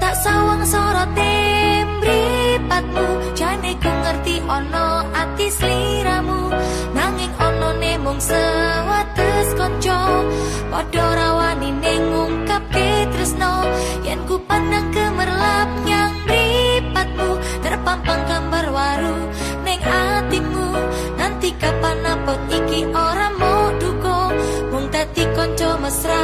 tak sawang sorot mripatmu jane ku ngerti ono ati sliramu. Nanging ono ne mung sewates kanca padha rawani ning ngungkapke tresno. Yen ku pandang kemerlap nyang mripatmu terpampang gambar waru ning atimu. Nanti kapan apot iki ora mau duko mung dadi kanca mesra